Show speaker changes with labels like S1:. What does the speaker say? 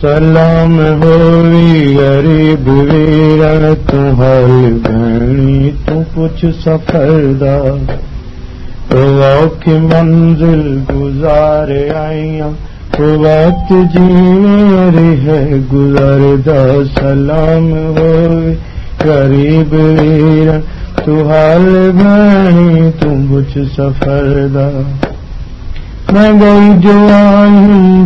S1: سلام ہوئی غریب ویرن تمہاری بہنی تو کچھ سفر دا کی منزل گزارے آئیاں، وقت جی ہے گزر دا سلام ہوئی غریب ویرن تو حال بہنی تم کچھ سفر دا میں گئی جو آئی